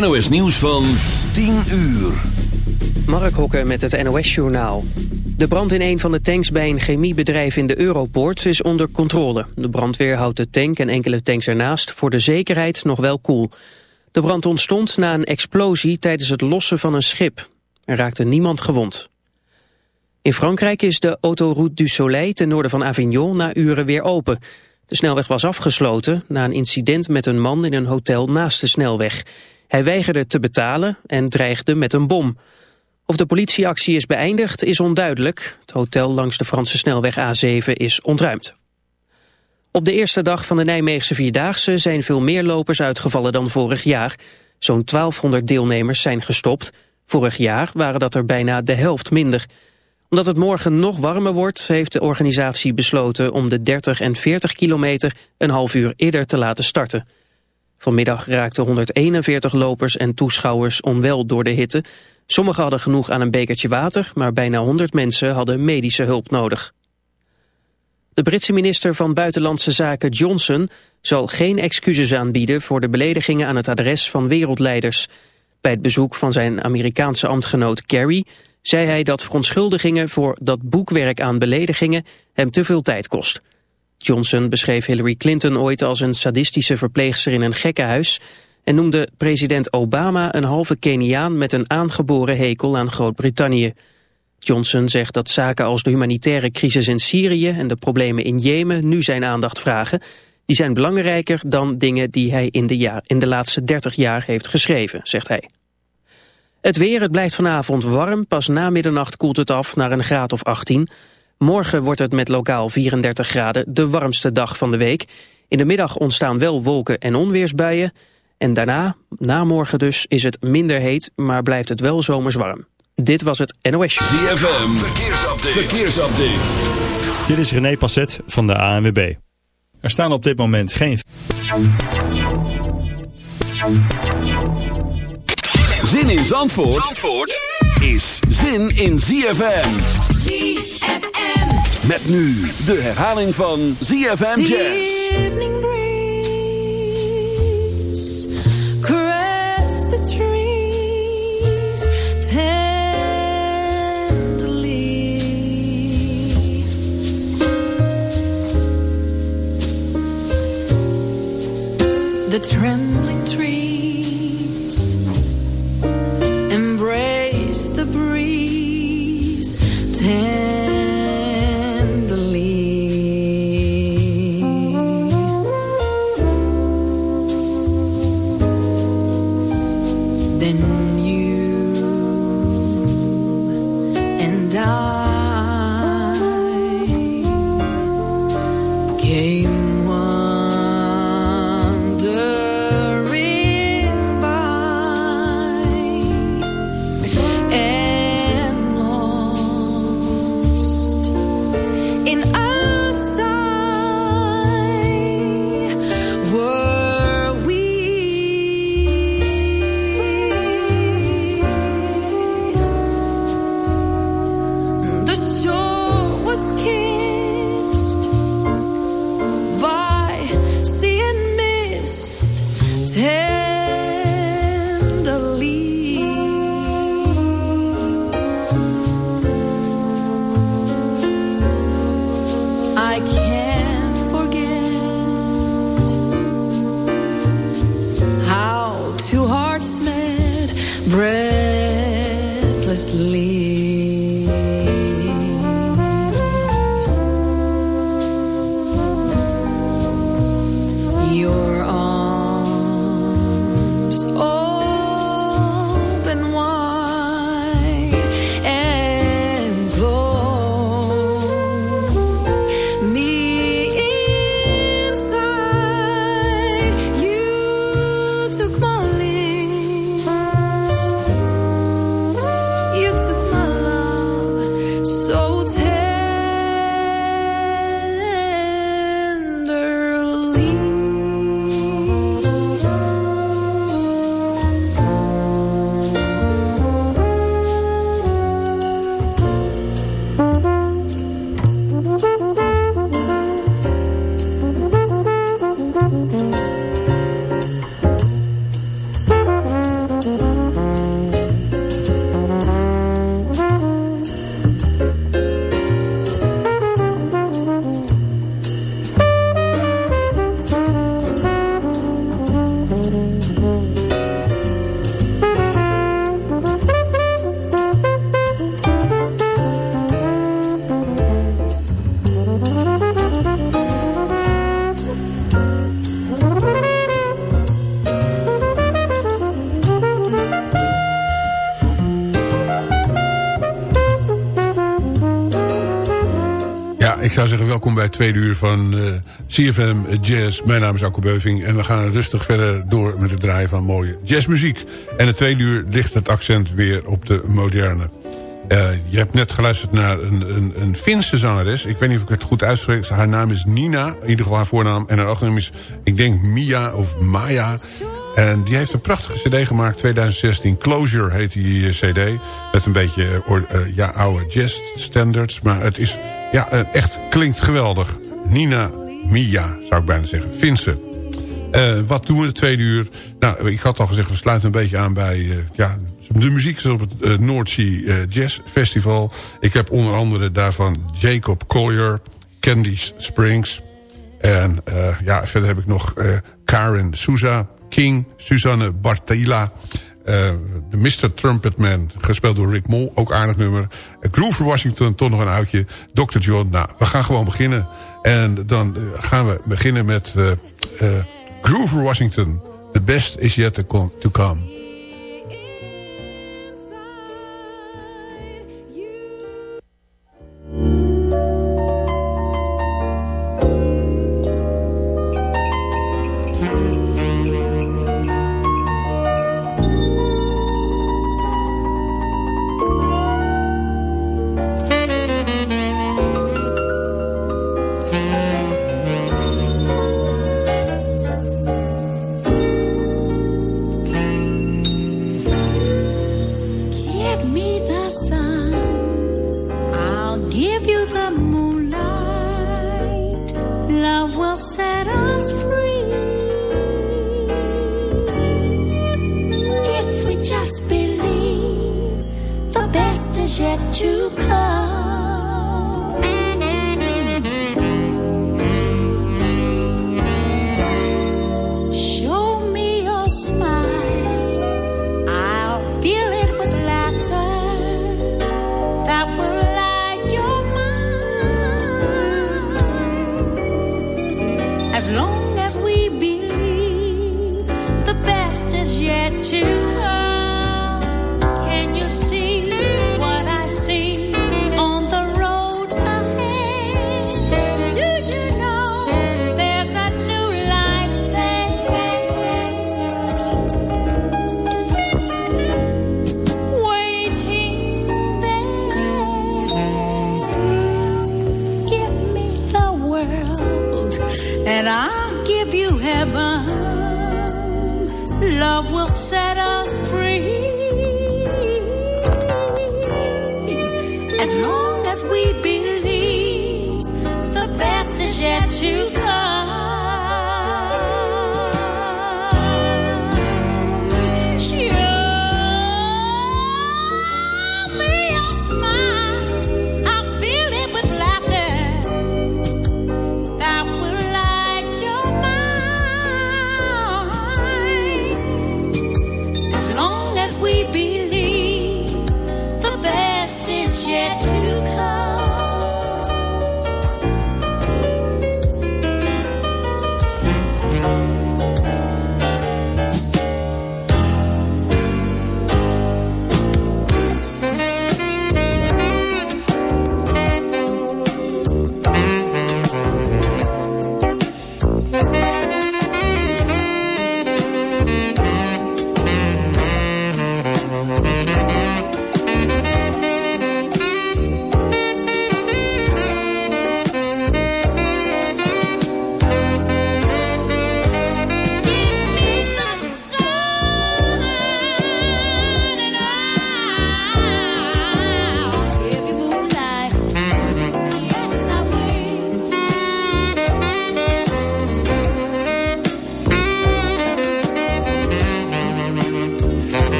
NOS Nieuws van 10 uur. Mark Hokker met het NOS Journaal. De brand in een van de tanks bij een chemiebedrijf in de Europoort is onder controle. De brandweer houdt de tank en enkele tanks ernaast voor de zekerheid nog wel koel. De brand ontstond na een explosie tijdens het lossen van een schip. Er raakte niemand gewond. In Frankrijk is de autoroute du Soleil ten noorden van Avignon na uren weer open. De snelweg was afgesloten na een incident met een man in een hotel naast de snelweg. Hij weigerde te betalen en dreigde met een bom. Of de politieactie is beëindigd is onduidelijk. Het hotel langs de Franse snelweg A7 is ontruimd. Op de eerste dag van de Nijmeegse Vierdaagse zijn veel meer lopers uitgevallen dan vorig jaar. Zo'n 1200 deelnemers zijn gestopt. Vorig jaar waren dat er bijna de helft minder. Omdat het morgen nog warmer wordt, heeft de organisatie besloten om de 30 en 40 kilometer een half uur eerder te laten starten. Vanmiddag raakten 141 lopers en toeschouwers onwel door de hitte. Sommigen hadden genoeg aan een bekertje water, maar bijna 100 mensen hadden medische hulp nodig. De Britse minister van Buitenlandse Zaken Johnson zal geen excuses aanbieden voor de beledigingen aan het adres van wereldleiders. Bij het bezoek van zijn Amerikaanse ambtgenoot Kerry zei hij dat verontschuldigingen voor dat boekwerk aan beledigingen hem te veel tijd kost. Johnson beschreef Hillary Clinton ooit als een sadistische verpleegster in een gekkenhuis en noemde president Obama een halve Keniaan met een aangeboren hekel aan Groot-Brittannië. Johnson zegt dat zaken als de humanitaire crisis in Syrië en de problemen in Jemen nu zijn aandacht vragen. Die zijn belangrijker dan dingen die hij in de, jaar, in de laatste 30 jaar heeft geschreven, zegt hij. Het weer, het blijft vanavond warm. Pas na middernacht koelt het af naar een graad of 18. Morgen wordt het met lokaal 34 graden de warmste dag van de week. In de middag ontstaan wel wolken en onweersbuien. En daarna, na morgen dus, is het minder heet, maar blijft het wel zomers warm. Dit was het NOS ZFM, verkeersupdate. verkeersupdate. Dit is René Passet van de ANWB. Er staan op dit moment geen... Zin in Zandvoort, Zandvoort is zin in ZFM. ZFM. Met nu de herhaling van ZFM Jazz. The evening breeze caress the trees tenderly. The trembling zou zeggen, welkom bij het tweede uur van uh, CFM Jazz. Mijn naam is Akko Beuving en we gaan rustig verder door met het draaien van mooie jazzmuziek. En het tweede uur ligt het accent weer op de moderne. Uh, je hebt net geluisterd naar een, een, een Finse zangeres. Ik weet niet of ik het goed uitspreek. Haar naam is Nina, in ieder geval haar voornaam. En haar achternaam is, ik denk Mia of Maya. En die heeft een prachtige cd gemaakt, 2016. Closure heet die eh, cd. Met een beetje uh, ja, oude jazz standards. Maar het is ja, echt klinkt geweldig. Nina Mia, zou ik bijna zeggen. Finse. Wat doen we de tweede uur? Nou, ik had al gezegd, we sluiten een beetje aan bij... Ja, de muziek is op het Sea Jazz Festival. Ik heb onder andere daarvan Jacob Collier, Candy Springs... en ja, verder heb ik nog Karen Souza, King, Susanne Bartela... de Mr. Trumpetman, gespeeld door Rick Mol, ook aardig nummer. Groove Washington, toch nog een oudje. Dr. John, nou, we gaan gewoon beginnen. En dan gaan we beginnen met... Groover Washington. The best is yet to come. just believe the best is yet to come.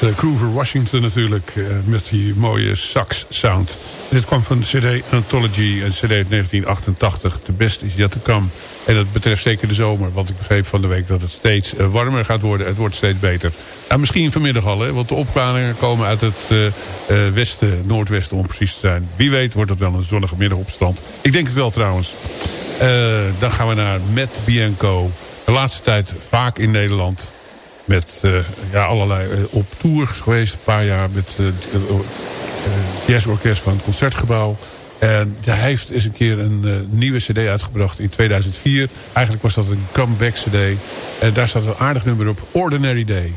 Was uh, Groover Washington natuurlijk. Uh, met die mooie sax sound. Dit kwam van de CD Anthology. Een CD uit 1988. De best is yet to come. En dat betreft zeker de zomer. Want ik begreep van de week dat het steeds uh, warmer gaat worden. Het wordt steeds beter. Nou, misschien vanmiddag al. Hè, want de opklaringen komen uit het westen, noordwesten om precies te zijn. Wie weet wordt het wel een zonnige middag op strand. Ik denk het wel trouwens. dan gaan we naar Matt Bianco. De laatste tijd vaak in Nederland. Met uh, ja, allerlei uh, op tour geweest. Een paar jaar met uh, jazzorkest van het Concertgebouw. En hij heeft eens een keer een nieuwe cd uitgebracht in 2004. Eigenlijk was dat een comeback cd. En daar staat een aardig nummer op. Ordinary Day.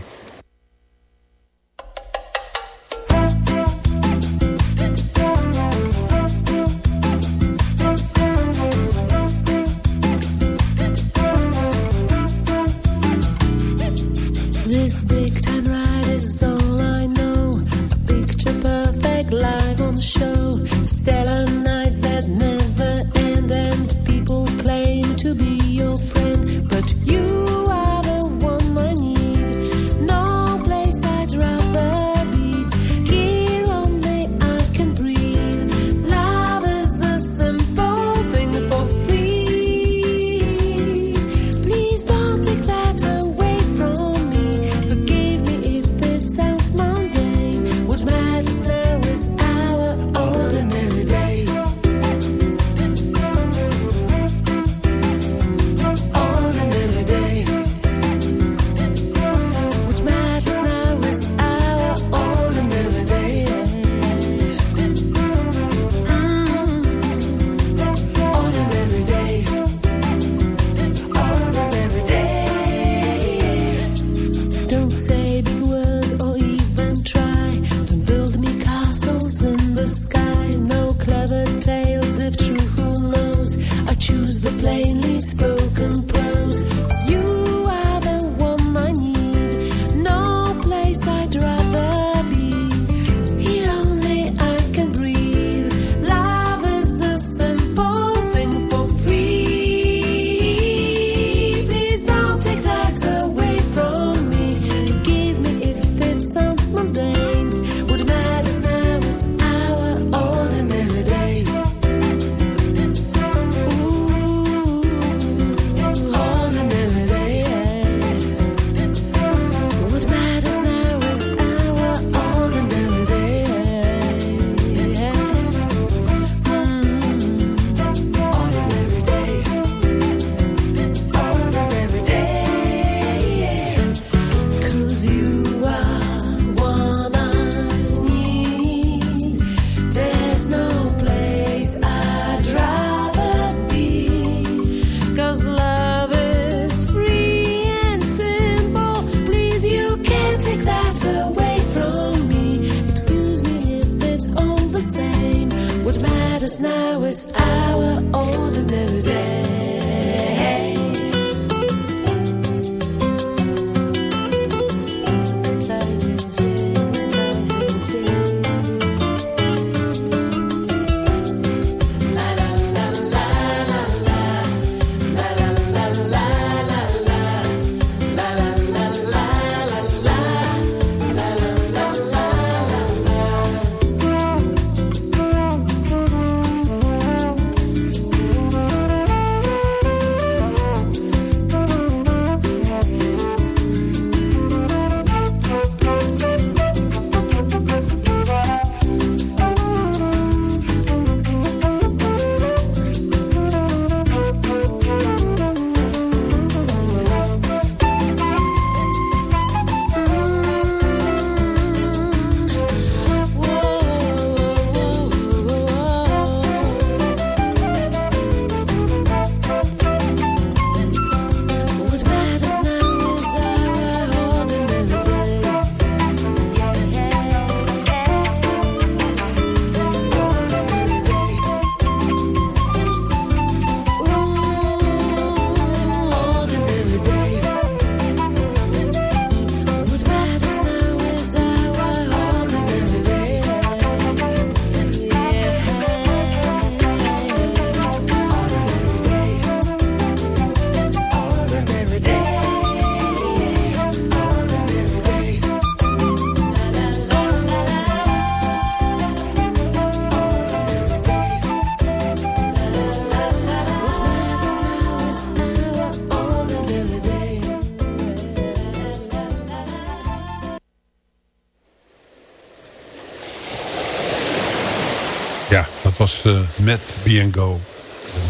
Uh, Matt Bianco.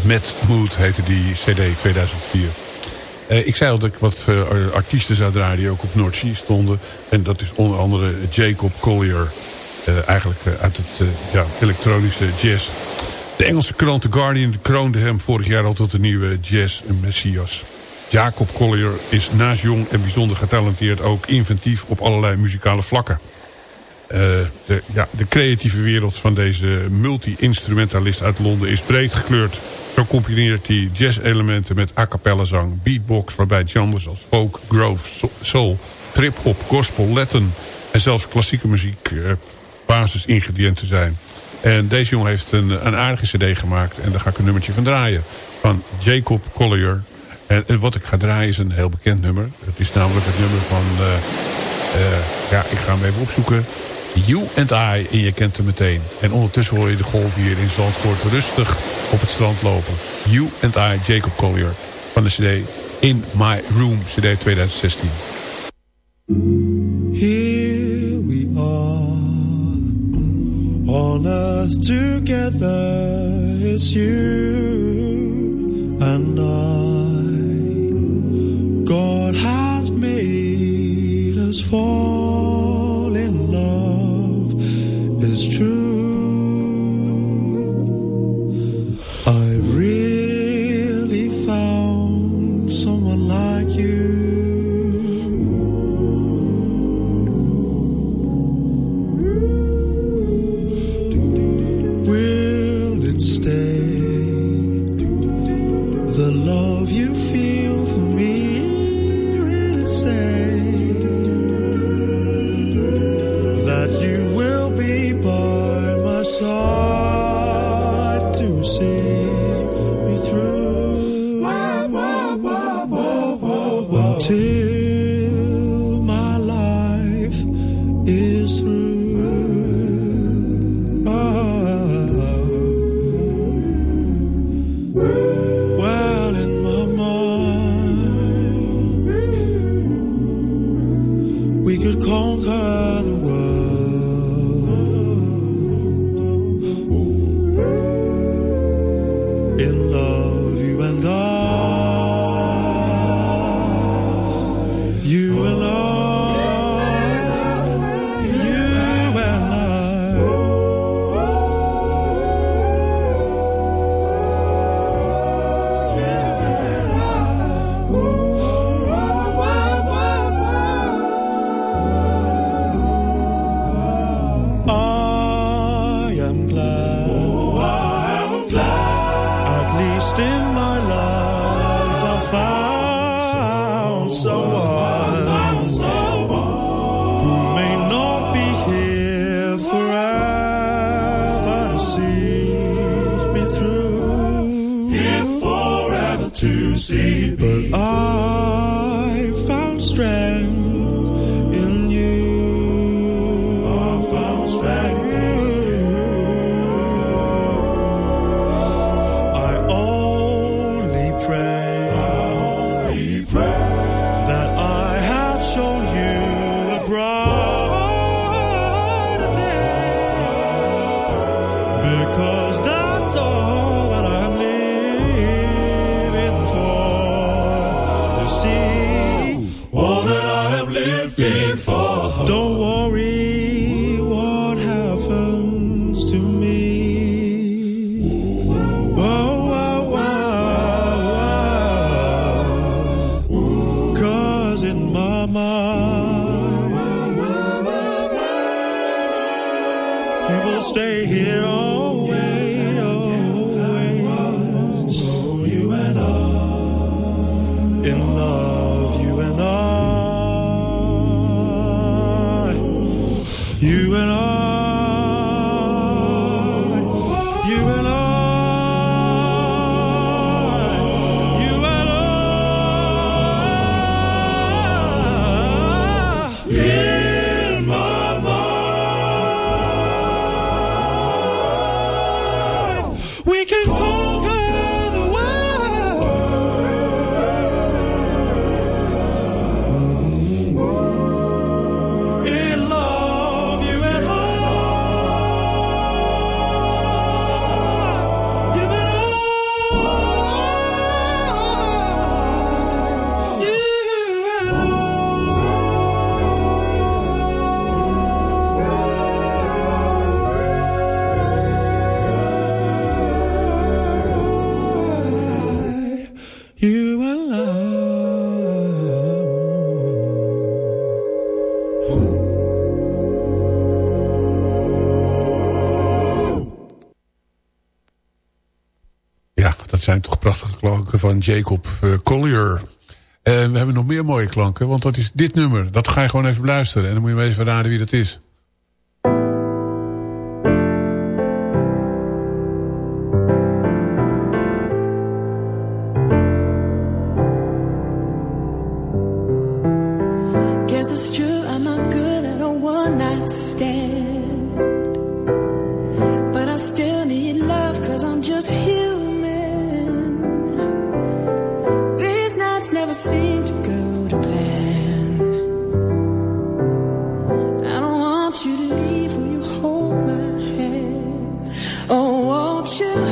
Matt Mood heette die cd 2004. Uh, ik zei al dat ik wat uh, artiesten zou draaien die ook op Noordzee stonden. En dat is onder andere Jacob Collier. Eigenlijk uit het ja, elektronische jazz. De Engelse krant The Guardian kroonde hem vorig jaar al tot de nieuwe jazz messias. Jacob Collier is naast jong en bijzonder getalenteerd ook inventief op allerlei muzikale vlakken. Ja, de creatieve wereld van deze multi-instrumentalist uit Londen is breed gekleurd. Zo combineert hij jazz-elementen met a zang, beatbox... waarbij genres als folk, grove, soul, trip-hop, gospel, Latin... en zelfs klassieke muziek uh, basisingrediënten zijn. En deze jongen heeft een, een aardige cd gemaakt. En daar ga ik een nummertje van draaien. Van Jacob Collier. En, wat ik ga draaien is een heel bekend nummer. Het is namelijk het nummer van... Uh, uh, ja, ik ga hem even opzoeken. You and I. En je kent hem meteen. En ondertussen hoor je de golf hier in Zandvoort rustig op het strand lopen. You and I, Jacob Collier. Van de cd In My Room, cd 2016. Here we are. On earth together. It's you and I. God has made us fall Jacob eh, Collier. En we hebben nog meer mooie klanken, want dat is dit nummer. Dat ga je gewoon even beluisteren. En dan moet je maar even raden wie dat is. should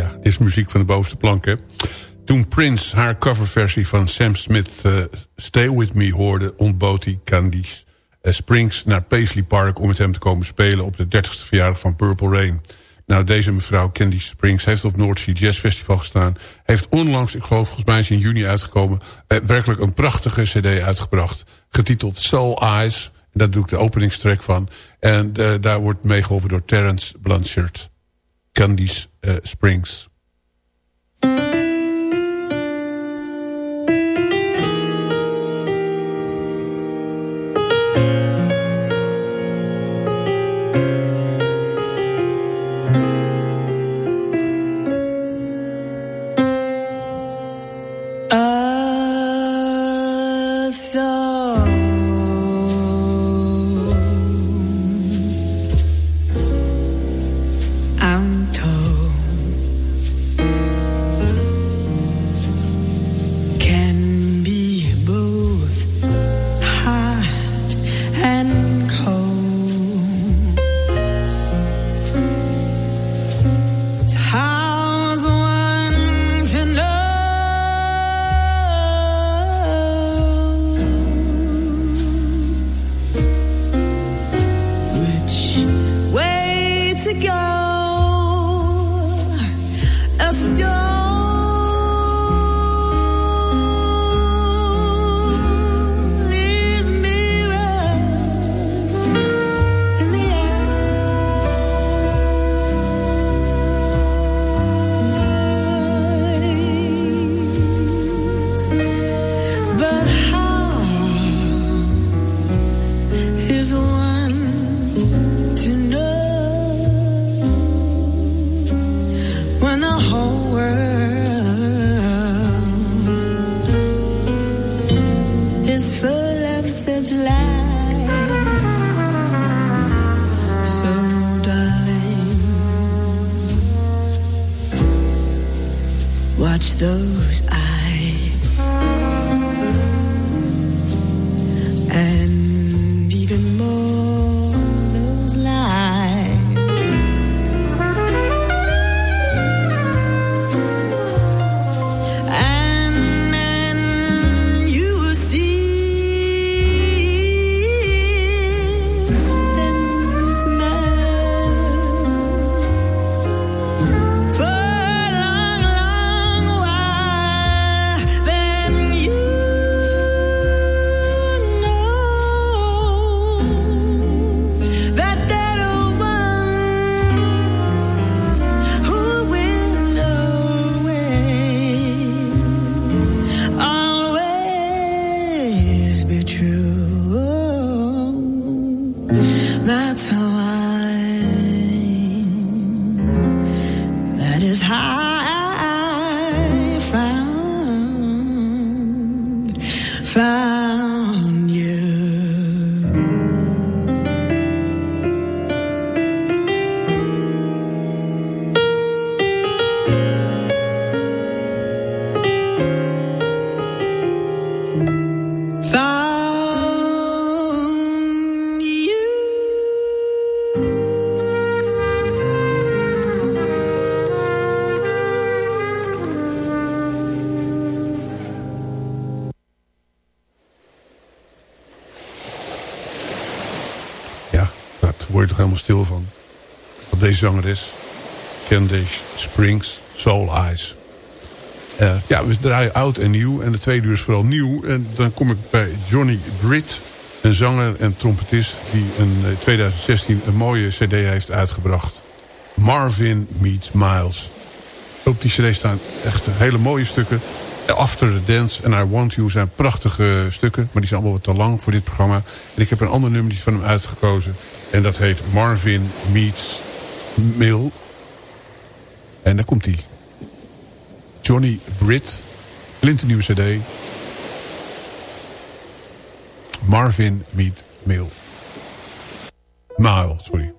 Ja, dit is muziek van de bovenste plank, hè. Toen Prince haar coverversie van Sam Smith eh, Stay With Me hoorde... ontbood hij Candice eh, Springs naar Paisley Park... om met hem te komen spelen op de 30ste verjaardag van Purple Rain. Nou, deze mevrouw Candice Springs heeft op North Sea Jazz Festival gestaan. Heeft onlangs, ik geloof volgens mij is in juni uitgekomen... eh, werkelijk een prachtige cd uitgebracht. Getiteld Soul Eyes. En daar doe ik de openingstrack van. En daar wordt meegeholpen door Terence Blanchard. Candice eh, Springs. Word je toch helemaal stil van. Van deze zangeres. Candace Springs, Soul Eyes. Uh, ja, we draaien oud en nieuw. En de tweede uur is vooral nieuw. En dan kom ik bij Johnny Britt. Een zanger en trompetist die in 2016 een mooie cd heeft uitgebracht. Marvin Meets Miles. Op die cd staan echt hele mooie stukken. After the Dance en I Want You zijn prachtige stukken. Maar die zijn allemaal wat te lang voor dit programma. En ik heb een ander nummer van hem uitgekozen. En dat heet Marvin Meets Mill. En daar komt hij. Johnny Britt. Clint nieuwe cd. Marvin Meet Mill. Mile, sorry.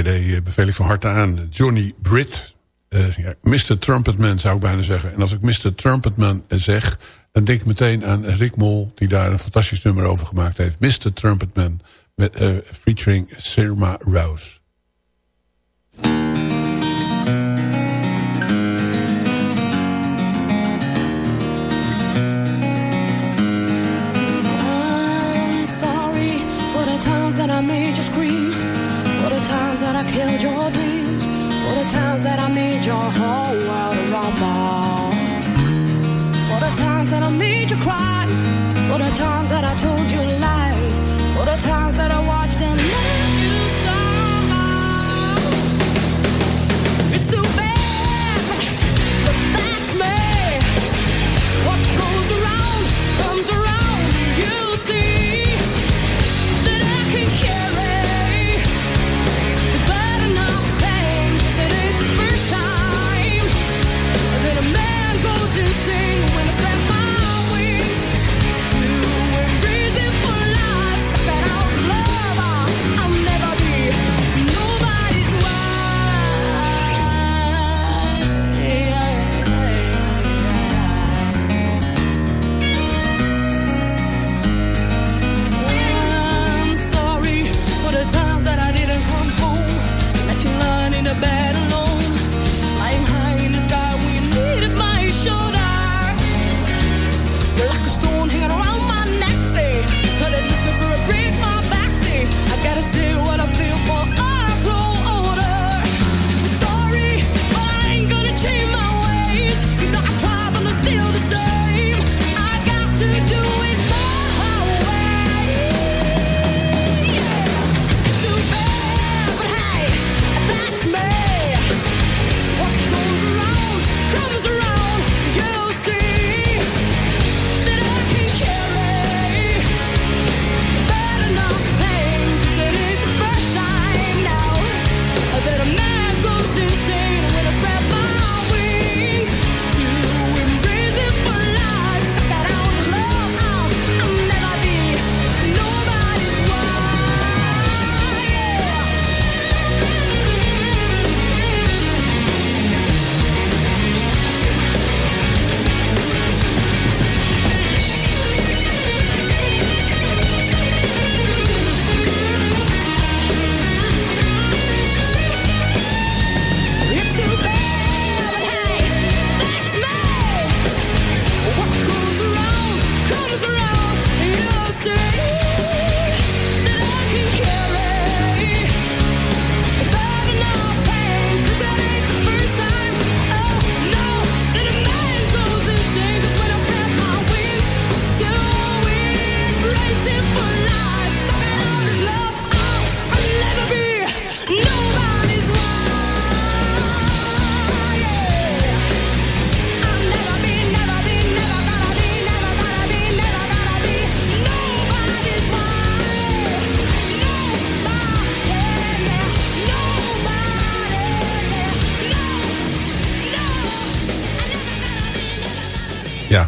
Cd eh, beveel ik van harte aan. Johnny Britt. Uh, ja, Mr. Trumpetman zou ik bijna zeggen. En als ik Mr. Trumpetman zeg... dan denk ik meteen aan Rick Mol... die daar een fantastisch nummer over gemaakt heeft. Mr. Trumpetman. Met, uh, featuring Sirma Rouse. For the times that I told you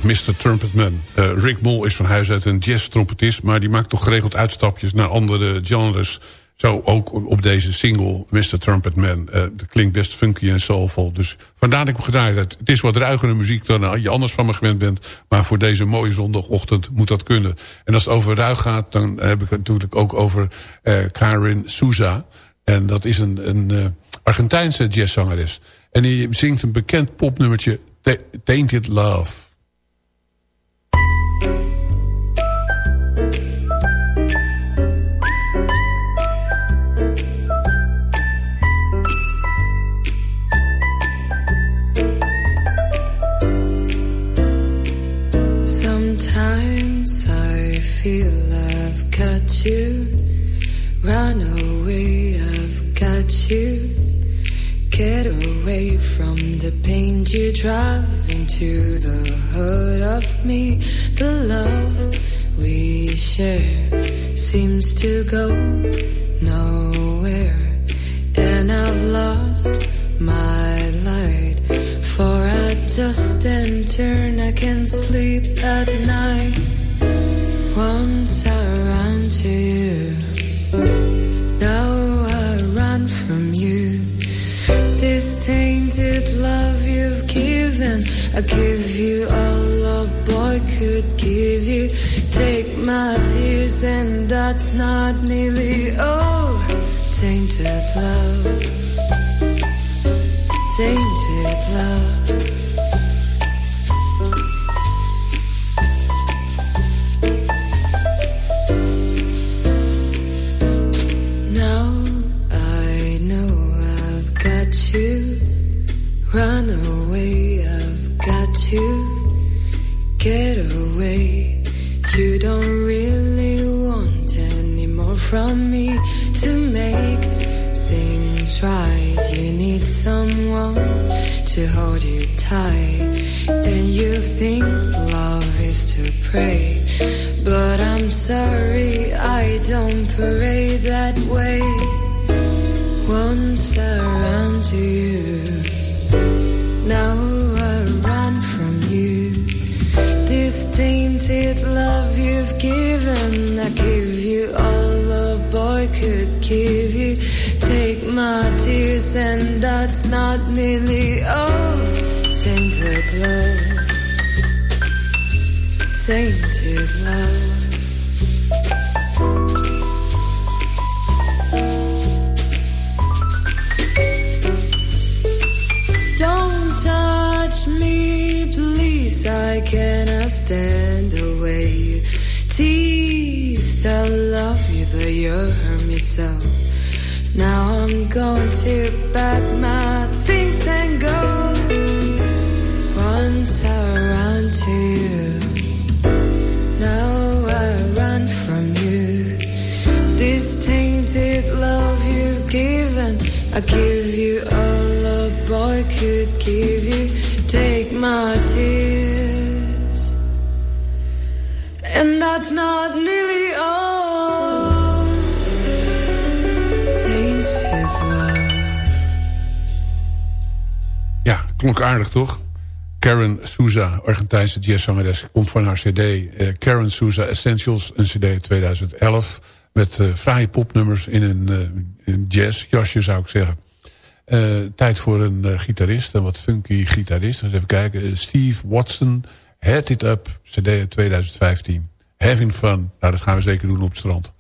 Mr. Trumpetman. Eh, Rick Mol is van huis uit een jazz-trompetist... maar die maakt toch geregeld uitstapjes naar andere genres. Zo ook op deze single, Mr. Trumpetman. Eh dat klinkt best funky en soulful. Dus vandaar dat ik hem gedraaid heb. Het is wat ruigere muziek dan je anders van me gewend bent. Maar voor deze mooie zondagochtend moet dat kunnen. En als het over ruig gaat, dan heb ik het natuurlijk ook over eh Karin Souza. En dat is een, een eh, Argentijnse jazzzangeres. En die zingt een bekend popnummertje... Ta- Tainted Love. Get away from the pain you drive into the heart of me. The love we share seems to go nowhere. And I've lost my light. For I just and turn, I can sleep at night. Once I run to you, tainted love you've given, I give you all a boy could give you. Take my tears, and that's not nearly all. Tainted love, tainted love. Tainted love. Don't touch me, please. I cannot stand the way you tease. I love you, though you hurt me so. Now I'm going to pack my things and go. Once I I give you all a boy could give you. Take my tears, and that's not nearly all. Love. Ja, klonk aardig toch? Karen Souza, Argentijnse jazzzangeres, komt van haar cd. eh, Karen Souza Essentials, een cd uit 2011. Met eh fraaie popnummers in een, eh, een jazzjasje zou ik zeggen. Eh, tijd voor een eh, gitarist, een wat funky gitarist. Eens even kijken. Eh, Steve Watson, Head It Up, cd uit 2015. Having fun. Nou, dat gaan we zeker doen op het strand.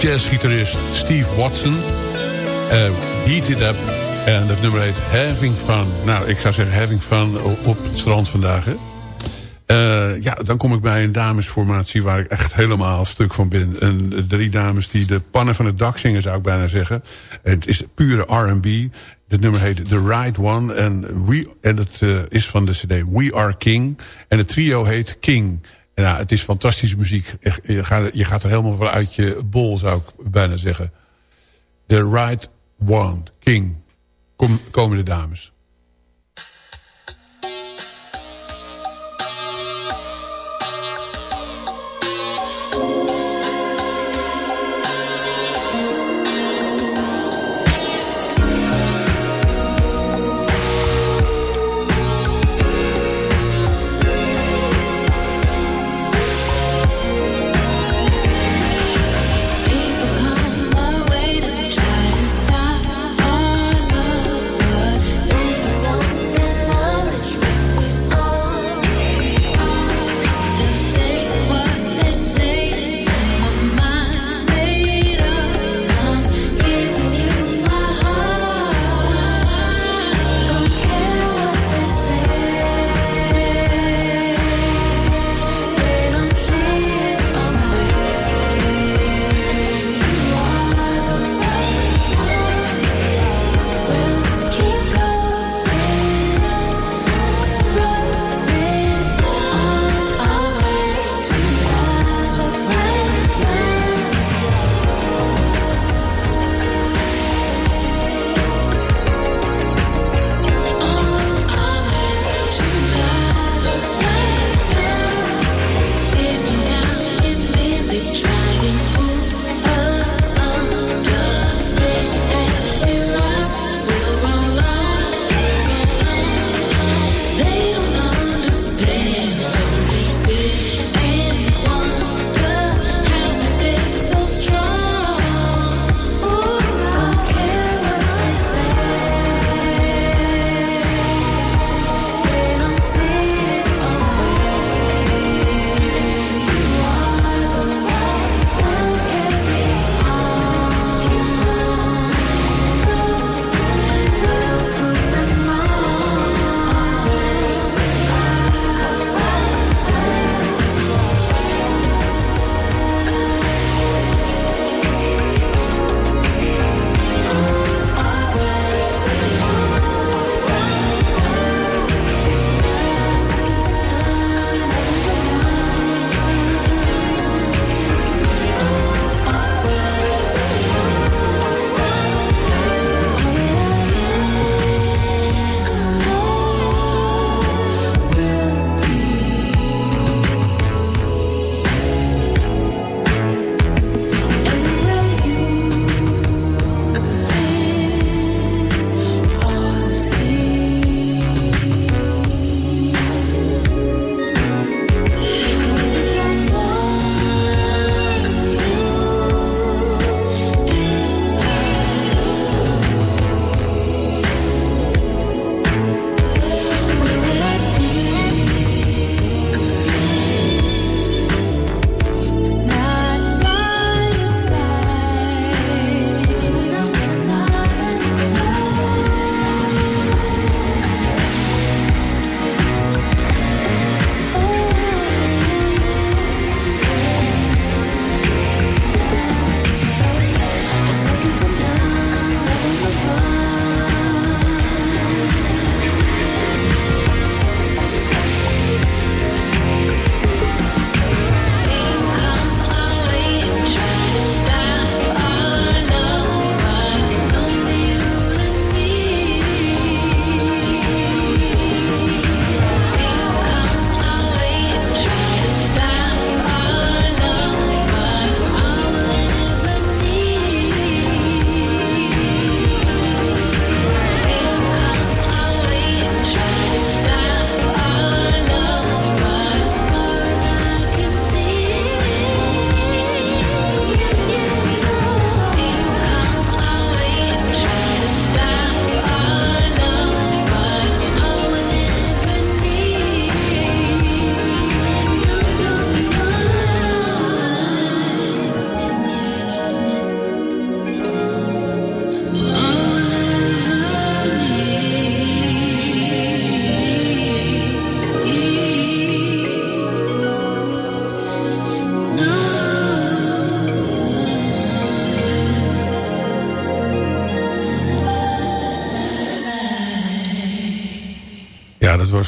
Jazzgitarist Steve Watson. Uh, Heat It Up. En dat nummer heet Having Fun. Nou, ik zou zeggen Having Fun op het strand vandaag. Uh, ja, dan kom ik bij een damesformatie waar ik echt helemaal stuk van ben. En drie dames die de pannen van het dak zingen, zou ik bijna zeggen. Het is pure R&B. Het nummer heet The Right One. En, we, en het uh, is van de cd We Are King. En het trio heet King. Ja, het is fantastische muziek. Je gaat, je gaat er helemaal van uit je bol, zou ik bijna zeggen. The Right One, King. Kom, komende dames.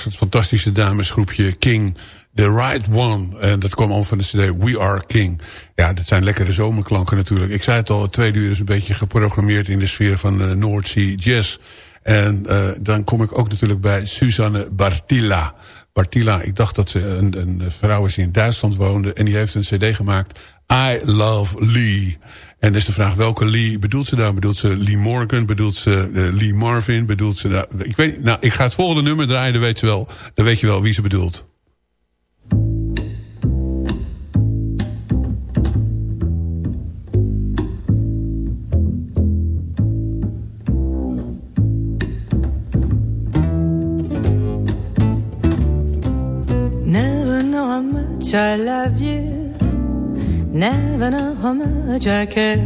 Het fantastische damesgroepje King. The Right One. En dat kwam al van de cd We Are King. Ja, dat zijn lekkere zomerklanken natuurlijk. Ik zei het al, het tweede uur is een beetje geprogrammeerd... in de sfeer van uh, North Sea Jazz. En uh, dan kom ik ook natuurlijk bij Susanne Bartilla. Bartilla, ik dacht dat ze een, een vrouw is die in Duitsland woonde... en die heeft een cd gemaakt, I Love Lee... En is de vraag welke Lee bedoelt ze daar? Bedoelt ze Lee Morgan? Bedoelt ze uh, Lee Marvin? Bedoelt ze daar? Ik weet Nou, ik ga het volgende nummer draaien, dan weet je wel, dan weet je wel wie ze bedoelt. Never know how much I love. Never know how much I care.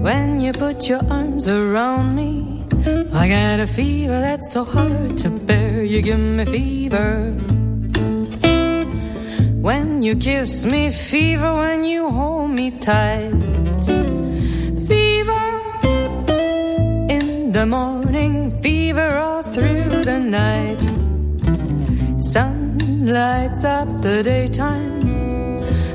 When you put your arms around me, I got a fever that's so hard to bear. You give me fever. When you kiss me, fever. When you hold me tight, fever. In the morning, fever all through the night. Sun lights up the daytime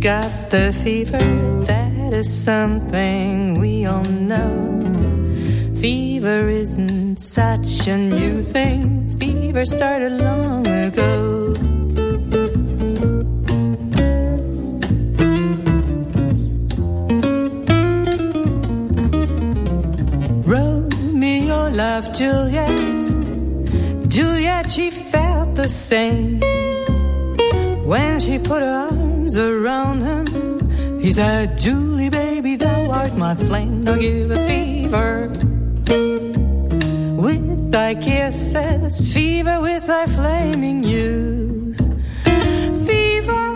got the fever, that is something we all know. Fever isn't such a new thing, fever started long ago. Romeo loved Juliet, Juliet, she felt the same when she put her arms around him. He said, Julie, baby, thou art my flame, thou give a fever. With thy kisses, fever with thy flaming youth. Fever,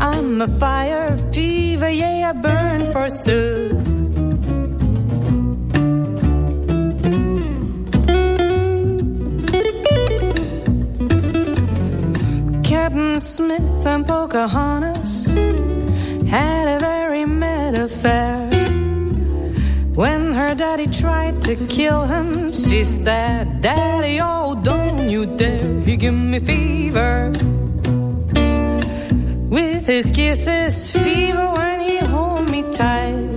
I'm a fire, fever, yea, I burn forsooth. And Pocahontas had a very mad affair. When her daddy tried to kill him, she said, Daddy, oh, don't you dare, he give me fever. With his kisses, fever when he hold me tight.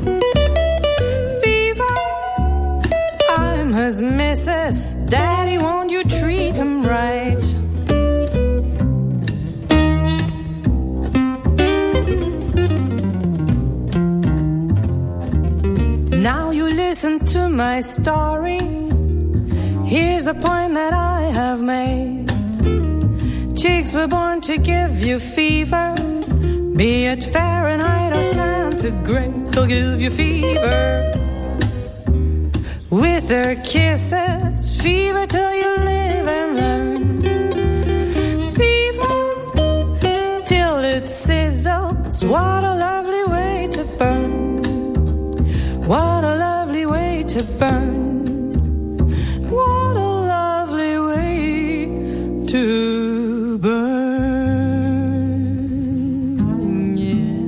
Fever, I'm his missus, Daddy, my story. Here's the point that I have made. Chicks were born to give you fever. Be it Fahrenheit or centigrade, they'll give you fever. With their kisses, fever till you live and learn. Fever till it sizzles. What to burn. What a lovely way to burn. Yeah.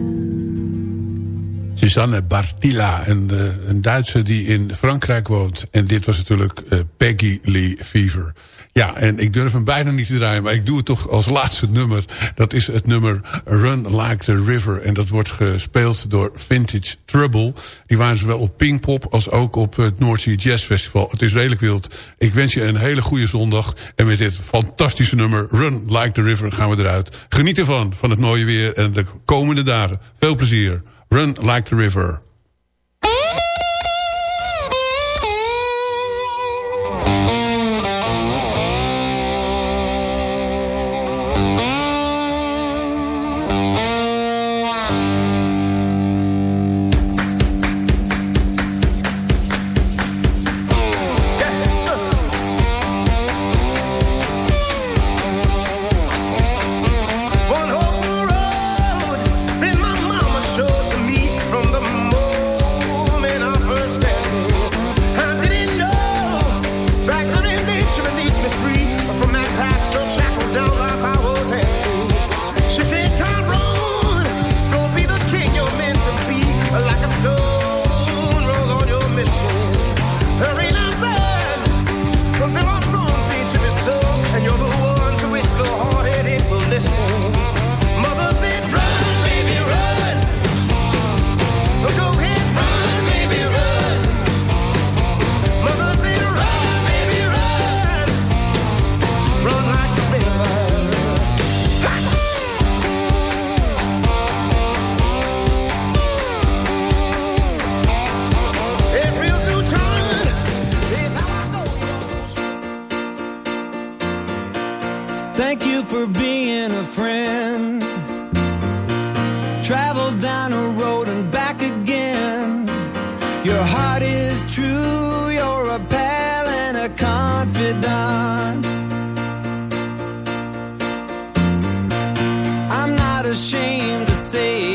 Susanne Bartilla, een, uh, een Duitse die in Frankrijk woont. En dit was natuurlijk uh, Peggy Lee Fever. Ja, en ik durf hem bijna niet te draaien, maar ik doe het toch als laatste nummer. Dat is het nummer Run Like the River. En dat wordt gespeeld door Vintage Trouble. Die waren zowel op Pinkpop als ook op het Sea Jazz Festival. Het is redelijk wild. Ik wens je een hele goede zondag. En met dit fantastische nummer Run Like the River gaan we eruit. Geniet ervan, van het mooie weer en de komende dagen. Veel plezier. Run Like the River. ashamed to say